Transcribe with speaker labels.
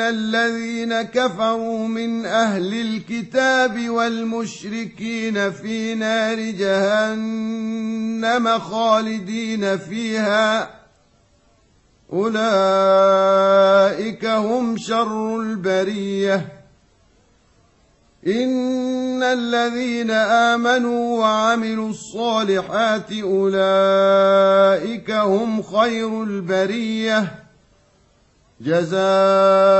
Speaker 1: ان الذين كفروا من أهل الكتاب والمشركين في نار جهنم خالدين فيها اولئك هم شر البريه ان الذين امنوا وعملوا الصالحات اولئك هم خير البريه جزاؤهم عند